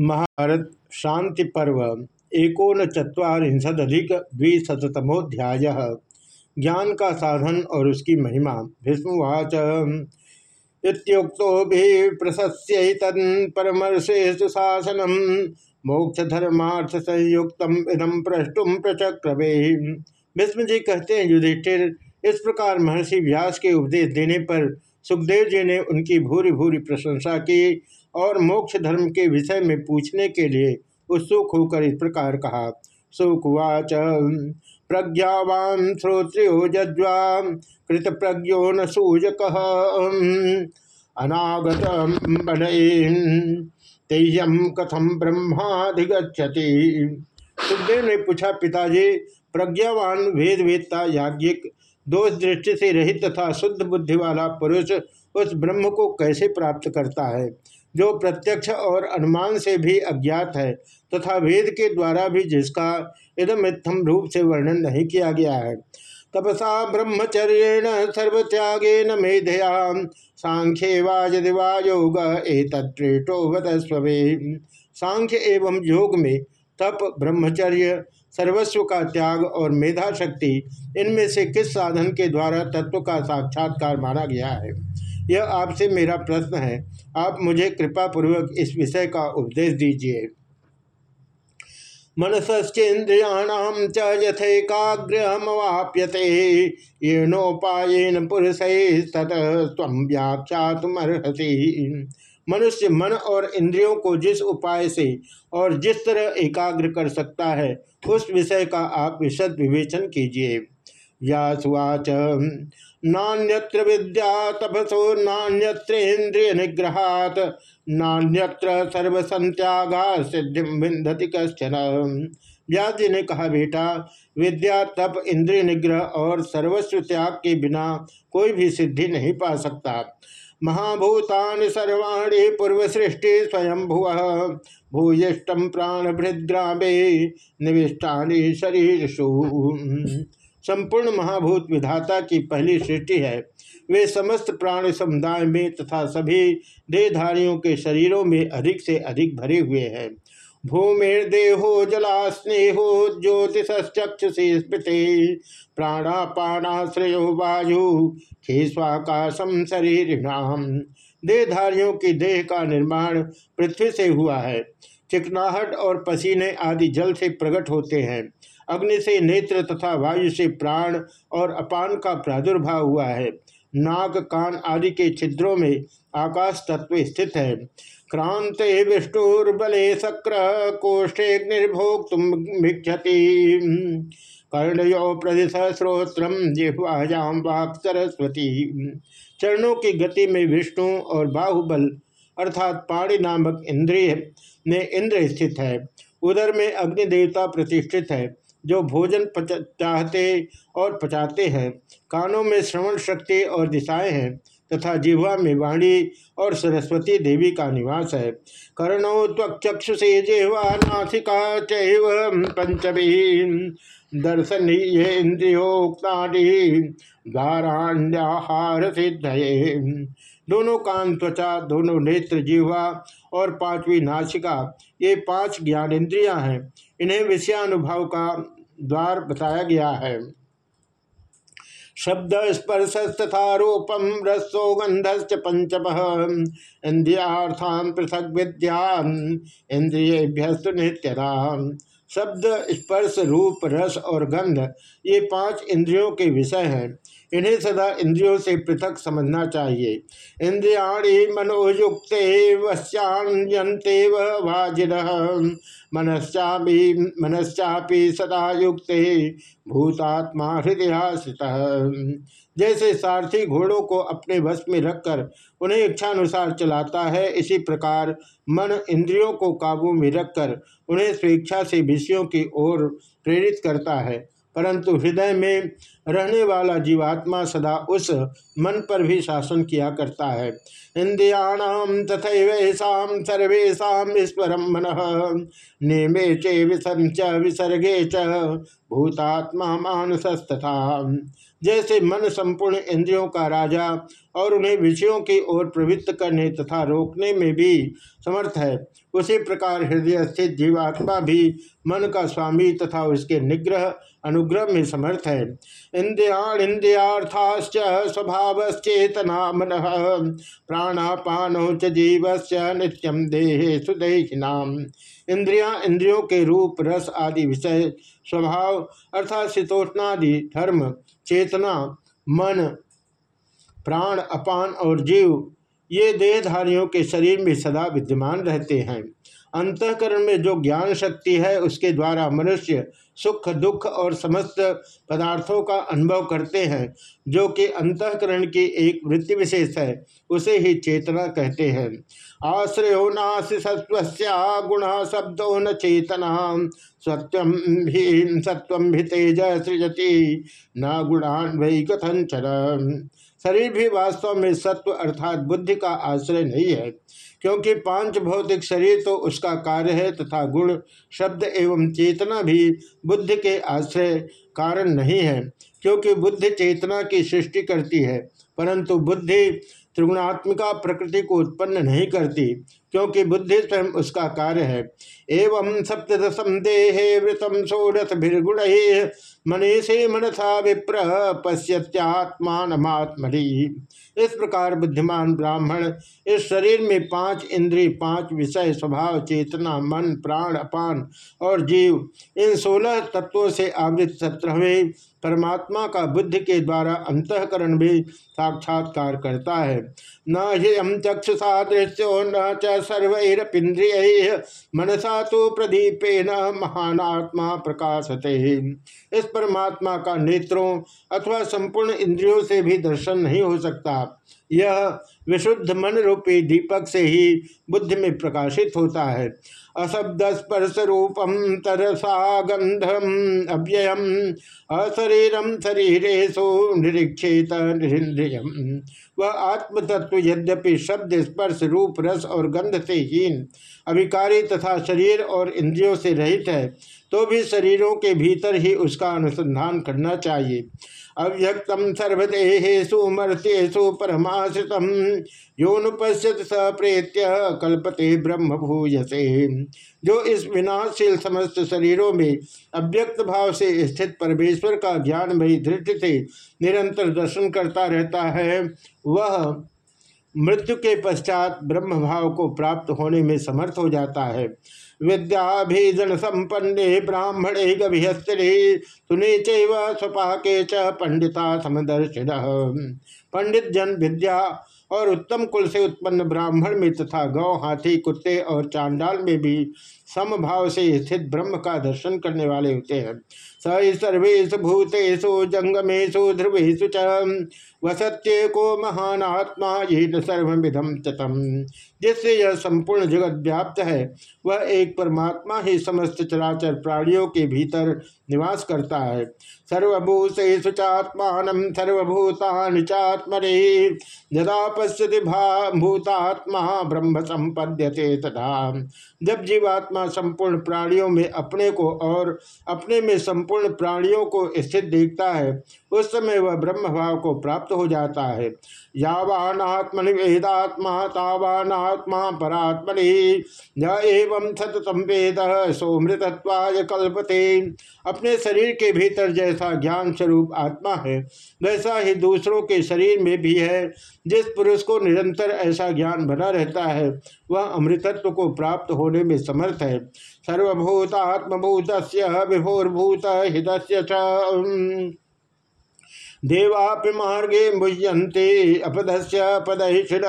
महाभारत शांति पर्व एकोन चुरीशदिक द्विशतमोध्याय ज्ञान का साधन और उसकी महिमा भीष्मवाच इतुक्तो भी धर्मार्थ संयुक्त इदम प्रष्टुम प्रचक्रवे। भीष्म जी कहते हैं, युधिष्ठिर, इस प्रकार महर्षि व्यास के उपदेश देने पर सुखदेव जी ने उनकी भूरी भूरी प्रशंसा की और मोक्ष धर्म के विषय में पूछने के लिए उत्सुक होकर इस प्रकार कहा, सुखवाच, प्रज्ञावान श्रोत्रियो जज्वा कृत प्रज्ञो न सूजक, अनागत तेयम कथम ब्रह्माधिगछति सुखदेव ने पूछा, पिताजी, प्रज्ञावान वेद वेदता याज्ञिक दोष दृष्टि से रहित तथा शुद्ध बुद्धि वाला पुरुष उस ब्रह्म को कैसे प्राप्त करता है? जो प्रत्यक्ष और अनुमान से भी अज्ञात है तथा वेद के द्वारा भी जिसका इदमित्थम रूप से वर्णन नहीं किया गया है। तपसा ब्रह्मचर्य ब्रह्मचर्येण सर्वत्यागेन मेधया सांख्ये वाजदि वा योग एतत्रेटो सांख्य एवं योग में तप ब्रह्मचर्य सर्वस्व का त्याग और मेधा शक्ति इनमें से किस साधन के द्वारा तत्व का साक्षात्कार माना गया है? यह आपसे मेरा प्रश्न है। आप मुझे कृपा पूर्वक इस विषय का उपदेश दीजिए। मनसश्चेन्द्रियाणाम च यथेकाग्रहमवाप्यते येनोपायन पुरुष व्याख्या मनुष्य मन और इंद्रियों को जिस उपाय से और जिस तरह एकाग्र कर सकता है, उस विषय का आप विशद विवेचन कीजिए। व्यासुवाच नान्यत्र विद्या तपसो नान्यत्रेन्द्रिय निग्रहात, नान्यत्र सर्वसंत्यागा सिद्धि विंदति कश्चन। व्यास जी ने कहा, बेटा, विद्या, तप, इंद्रिय निग्रह और सर्वस्व त्याग के बिना कोई भी सिद्धि नहीं पा सकता। महाभूतानि सर्वाणी पूर्व सृष्टि स्वयं भुव भूयिष्टम प्राण भृद्रामे निविष्टानि शरीर संपूर्ण महाभूत विधाता की पहली सृष्टि है। वे समस्त प्राण समुदाय में तथा सभी देहधारियों के शरीरों में अधिक से अधिक भरे हुए हैं। भूमिर्देहो जला स्नेहो ज्योतिषक्षुषी स्मृति प्राणापाणाश्रयो वायु खेस्वाकाशम शरीर देहधारियों की देह का निर्माण पृथ्वी से हुआ है। चिकनाहट और पसीने आदि जल से प्रकट होते हैं। अग्नि से नेत्र तथा वायु से प्राण और अपान का प्रादुर्भाव हुआ है। नाक कान आदि के छिद्रों में आकाश तत्व स्थित है। क्रांते विष्णुर्बले शक्र, कोष्ठे निर्भोक्तुम भिक्षति। कर्णयो प्रदिश श्रोत्रम जिह्वायाम वाक सरस्वती चरणों की गति में विष्णु और बाहुबल अर्थात पाणी नामक इंद्रिय में इंद्र स्थित है। उधर में अग्नि देवता प्रतिष्ठित है, जो भोजन पच, चाहते और पचाते हैं। कानों में श्रवण शक्ति और दिशाएँ हैं, तथा जिह्वा में वाणी और सरस्वती देवी का निवास है। कर्णो त्वक्षुषे जिह्वा नासिका चैव पंचमी दर्शनीय इंद्रियोक्तानि धाराण्याहार सिद्ध दोनों कान, त्वचा, दोनों नेत्र, जीवा और पांचवी नासिका, ये पाँच ज्ञानेन्द्रियाँ हैं। इन्हें विषयानुभाव का द्वार बताया गया है। शब्द स्पर्श तथा रूपम रसो गंधश्च पंचम। इंद्रियार्थान पृथक विद्या इंद्रियभ्यस्त नित्यता शब्द, स्पर्श, रूप, रस और गंध, ये पाँच इंद्रियों के विषय हैं। इन्हें सदा इंद्रियों से पृथक समझना चाहिए। इंद्रियाणी मनोयुक्त वश्यांते वाजिन। मनश्चापी मनश्चापी सदा युक्त, भूतात्मा हृदय जैसे सारथी घोड़ों को अपने वश में रखकर उन्हें इच्छानुसार चलाता है, इसी प्रकार मन इंद्रियों को काबू में रखकर उन्हें स्वेच्छा से विषयों की ओर प्रेरित करता है। परंतु हृदय में रहने वाला जीवात्मा सदा उस मन पर भी शासन किया करता है। इंद्रियाणाम तथा सर्वेशा ईश्वर मन, निमे चे विसर्गे च, भूतात्मा मानसस्तथा। जैसे मन संपूर्ण इंद्रियों का राजा और उन्हें विषयों की ओर प्रवृत्त करने तथा रोकने में भी समर्थ है। उसी प्रकार हृदय स्थित जीवात्मा भी मन का स्वामी तथा उसके निग्रह, अनुग्रह में समर्थ है। इंद्रियाण इंद्रियार्थाश्च स्वभावश्चेतना मन प्राणापानो च जीवस्य नित्यम देहे सुदेहिनाम। इंद्रिया इंद्रियों के रूप, रस आदि विषय, स्वभाव अर्थात शीतोष्णादि धर्म चेतना, मन, प्राण, अपान और जीव, ये देहधारियों के शरीर में सदा विद्यमान रहते हैं। अंतकरण में जो ज्ञान शक्ति है, उसके द्वारा मनुष्य सुख, दुख और समस्त पदार्थों का अनुभव करते हैं, जो कि अंतकरण की एक वृत्ति विशेष है, उसे ही चेतना कहते हैं। आश्रयो नाश सत्व गुण शब्दों न चेतना सत्यम भी सत्व भी तेज सृजती, न गुणान वही कथन शरीर भी वास्तव में सत्व अर्थात बुद्धि का आश्रय नहीं है, क्योंकि पाँच भौतिक शरीर तो उसका कार्य है तथा गुण, शब्द एवं चेतना भी बुद्धि के आश्रय कारण नहीं है, क्योंकि बुद्धि चेतना की सृष्टि करती है, परंतु बुद्धि त्रिगुणात्मिका प्रकृति को उत्पन्न नहीं करती। क्योंकि बुद्धि स्वयं उसका कार्य है। एवं सप्तशम देहे वृतम षोडश भिर्गुण मनीषे मनसा विप्र पश्यत्यात्मात्मनि इस प्रकार बुद्धिमान ब्राह्मण इस शरीर में पाँच इंद्रिय, पाँच विषय, स्वभाव, चेतना, मन, प्राण, अपान और जीव, इन सोलह तत्वों से आवृत सत्रहवें परमात्मा का बुद्धि के द्वारा अंतकरण भी साक्षात्कार करता है। न ही हम चक्षुषा दृश्यो न सर्वैरपिंद्रिय मनसा तो प्रदीपे न महानात्मा प्रकाशते। इस परमात्मा का नेत्रों अथवा संपूर्ण इंद्रियों से भी दर्शन नहीं हो सकता। यह विशुद्ध मन रूपी दीपक से ही बुद्धि में प्रकाशित होता है। अशब्द स्पर्श रूपम तरसा गंधम अव्ययम, अशरीरम शरीरेशु निरीक्षेत निरिंद्रियम वह आत्मतत्व यद्यपि शब्द स्पर्श रूप रस और गंध से हीन अभिकारी तथा शरीर और इंद्रियों से रहित है तो भी शरीरों के भीतर ही उसका अनुसंधान करना चाहिए। अव्यक्तम सर्वदेहेशु मर्त्येशु परमाश्रितम। योनुपश्यत स प्रेत्य कल्पते ब्रह्म भूयसे जो इस विनाशशील समस्त शरीरों में अव्यक्त भाव से स्थित परमेश्वर का ज्ञान भई दृष्टि से निरंतर दर्शन करता रहता है, वह मृत्यु के पश्चात ब्रह्म भाव को प्राप्त होने में समर्थ हो जाता है। विद्याभिजन संपन्ने ब्राह्मणे गभिहस्त्रे सुने चैव स्वपाके च पंडिता समदर्शिन। पंडित जन विद्या और उत्तम कुल से उत्पन्न ब्राह्मण में तथा गौ, हाथी, कुत्ते और चांडाल में भी समभाव से स्थित ब्रह्म का दर्शन करने वाले होते हैं। स सर्वेशु भूतेषु जंगमेशु ध्रुवेशु च। वसत्य को महान आत्मा ये न सर्विधम चतम जिससे यह संपूर्ण जगत व्याप्त है, वह एक परमात्मा ही समस्त चराचर प्राणियों के भीतर निवास करता है। सर्वभूतेषु चात्मान, सर्वभूतानि चात्मरे यदा पश्यति भूतात्मा ब्रह्म संपद्यते तथा जब जीवात्मा संपूर्ण प्राणियों में अपने को और अपने में संपूर्ण प्राणियों को स्थित देखता है, उस समय वह ब्रह्म भाव को प्राप्त हो जाता है। यावान आत्मनिवेदात्मा तावान आत्मा परात्मनि एवं सततम वेद सोमृतत्वाय कल्पते। अपने शरीर के भीतर जैसा ज्ञान स्वरूप आत्मा है, वैसा ही दूसरों के शरीर में भी है। जिस पुरुष को निरंतर ऐसा ज्ञान बना रहता है, वह अमृतत्व को प्राप्त होने में समर्थ है। सर्वभूत आत्मभूत विभोर्भूत हृदय देवापि मार्गे मुह्यंते अपदस्य पदहिषिण।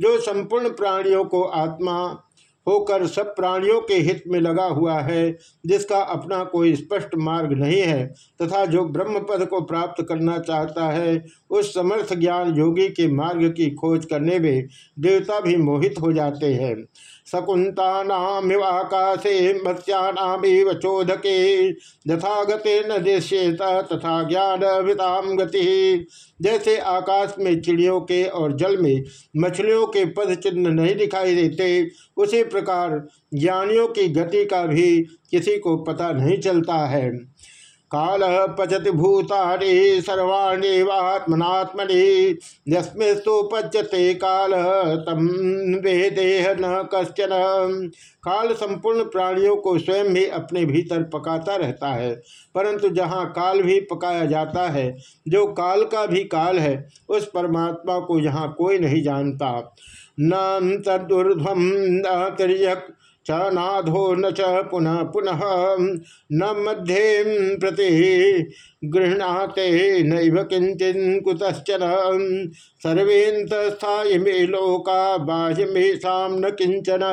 जो संपूर्ण प्राणियों को आत्मा होकर सब प्राणियों के हित में लगा हुआ है, जिसका अपना कोई स्पष्ट मार्ग नहीं है, तथा जो ब्रह्म पद को प्राप्त करना चाहता है, उस समर्थ ज्ञान योगी के मार्ग की खोज करने में देवता भी मोहित हो जाते हैं। शकुंतानामिवाकाशे मत्स्यानामिव चोदके यथा गते न दृश्येत तथा ज्ञान विताम गति। जैसे आकाश में चिड़ियों के और जल में मछलियों के पद चिन्ह नहीं दिखाई देते उसी प्रकार ज्ञानियों की गति का भी किसी को पता नहीं चलता है। काल पचति भूतानि सर्वाण्यवात्मनात्मनि यस्मिस्तु पच्यते काल तम वेदेह न कश्चन। काल संपूर्ण प्राणियों को स्वयं ही अपने भीतर पकाता रहता है, परंतु जहाँ काल भी पकाया जाता है, जो काल का भी काल है, उस परमात्मा को यहाँ कोई नहीं जानता। न तदुर्ध्वम न च नाधो न च पुनः पुनः न मध्य प्रति गृहणाते नैव किंचन कुतश्चन। सर्वेन्तस्थाय मे लोका बाह्य में शाम न किंचन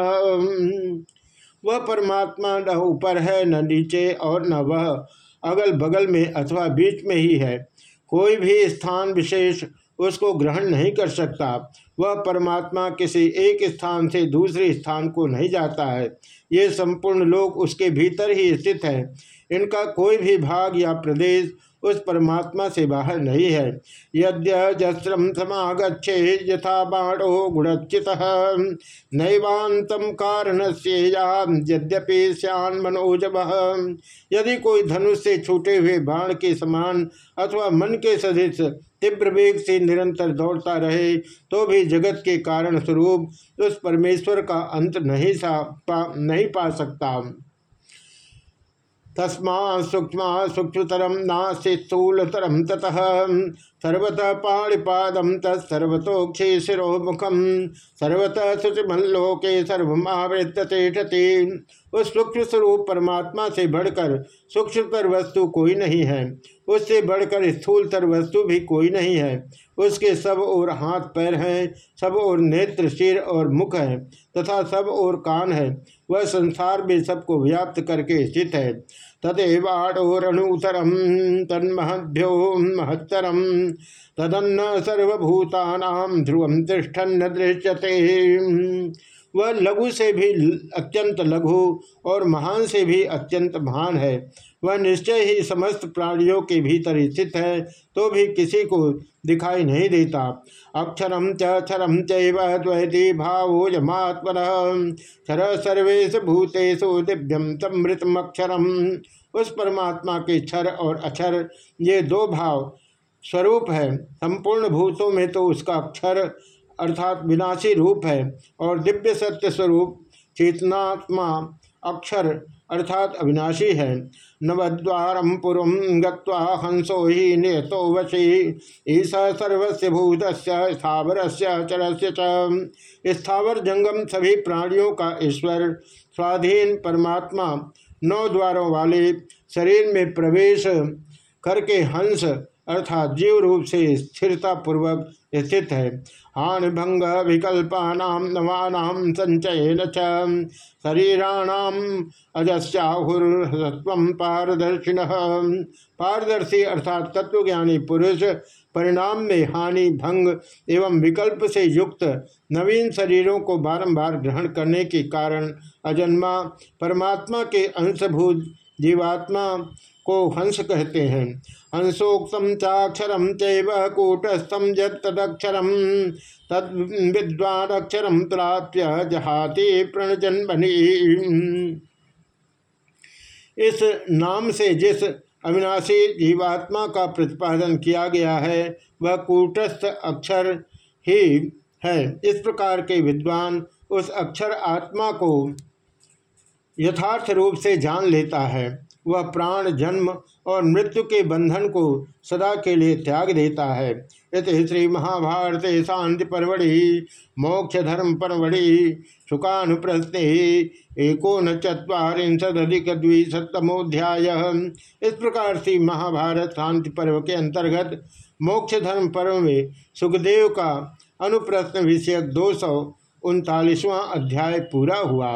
वह परमात्मा न ऊपर है, न नीचे और न वह अगल बगल में अथवा बीच में ही है। कोई भी स्थान विशेष उसको ग्रहण नहीं कर सकता। वह परमात्मा किसी एक स्थान से दूसरे स्थान को नहीं जाता है। ये संपूर्ण लोक उसके भीतर ही स्थित है। इनका कोई भी भाग या प्रदेश उस परमात्मा से बाहर नहीं है। यद्यस्रम समागछे यथा बाणो गुणचित नैवांतम कारण से यद्यपि श्यान मनोजब यदि कोई धनुष से छूटे हुए बाण के समान अथवा मन के सदृश तीव्र वेग से निरंतर दौड़ता रहे तो भी जगत के कारण स्वरूप उस परमेश्वर का अंत नहीं सा पा, नहीं पा सकता। तस्मा सूक्ष्म सूक्ष्मतरम नास्ति स्थूलतरम ततः। सर्वतः पाणिपादम तत्सर्वतोक्षे शिरो मुखम सर्वतः शुचिमल्लोके सर्वमावृत तिष्ठति उस सूक्ष्म स्वरूप परमात्मा से बढ़कर सूक्ष्मतर वस्तु कोई नहीं है। उससे बढ़कर स्थूलतर वस्तु भी कोई नहीं है। उसके सब और हाथ पैर हैं, सब और नेत्र, सिर और मुख है, तथा सब और कान है। वह संसार में सबको व्याप्त करके स्थित है। तदेवाणोरणुतरम तन्महभ्यो महत्तरम। तदन्न सर्वभूता ध्रुवम तिष्ठन दृश्यते। वह लघु से भी अत्यंत लघु और महान से भी अत्यंत महान है। वह निश्चय ही समस्त प्राणियों के भीतर स्थित है तो भी किसी को दिखाई नहीं देता। अक्षरम चरम चैवती भावो यमात्मन। क्षर सर्वेश भूतेषु दिव्यम तमृतम अक्षरम। उस परमात्मा के क्षर और अक्षर ये दो भाव स्वरूप है। संपूर्ण भूतों में तो उसका अक्षर अर्थात विनाशी रूप है और दिव्य सत्य स्वरूप, चेतनात्मा अक्षर अर्थात अविनाशी है। नवद्वारम पुरम गंसो ही नियतो वशी, ईश सर्वस्य भूत स्थावर से चर से स्थावर जंगम सभी प्राणियों का ईश्वर, स्वाधीन परमात्मा नौ द्वारों वाले शरीर में प्रवेश करके हंस अर्थात जीव रूप से स्थिरता पूर्वक स्थित है। हानि भंग विकल्पानाम नवानाम संचय शरीराणाम अजस्याहुर्सत्व पारदर्शिन। पारदर्शी अर्थात तत्वज्ञानी पुरुष, परिणाम में हानि, भंग एवं विकल्प से युक्त नवीन शरीरों को बारंबार ग्रहण करने के कारण अजन्मा, परमात्मा के अंशभूत जीवात्मा को हंस कहते हैं। हंसोक्तम चाक्षरम चैव कूटस्थम यदक्षरम तद विद्वान अक्षरम प्राप्य जहाति प्रणजन्मनि। इस नाम से जिस अविनाशी जीवात्मा का प्रतिपादन किया गया है, वह कूटस्थ अक्षर ही है। इस प्रकार के विद्वान उस अक्षर आत्मा को यथार्थ रूप से जान लेता है। वह प्राण, जन्म और मृत्यु के बंधन को सदा के लिए त्याग देता है। इस श्री महाभारत शांति परवड़ी मोक्ष धर्म परवड़ी सुखानुप्रस्ते एकोन चुरीशदिक द्विशतमोध्याय इस प्रकार से महाभारत शांति पर्व के अंतर्गत मोक्ष धर्म पर्व में सुखदेव का अनुप्रश्न विषयक दो सौ उनतालीसवां अध्याय पूरा हुआ।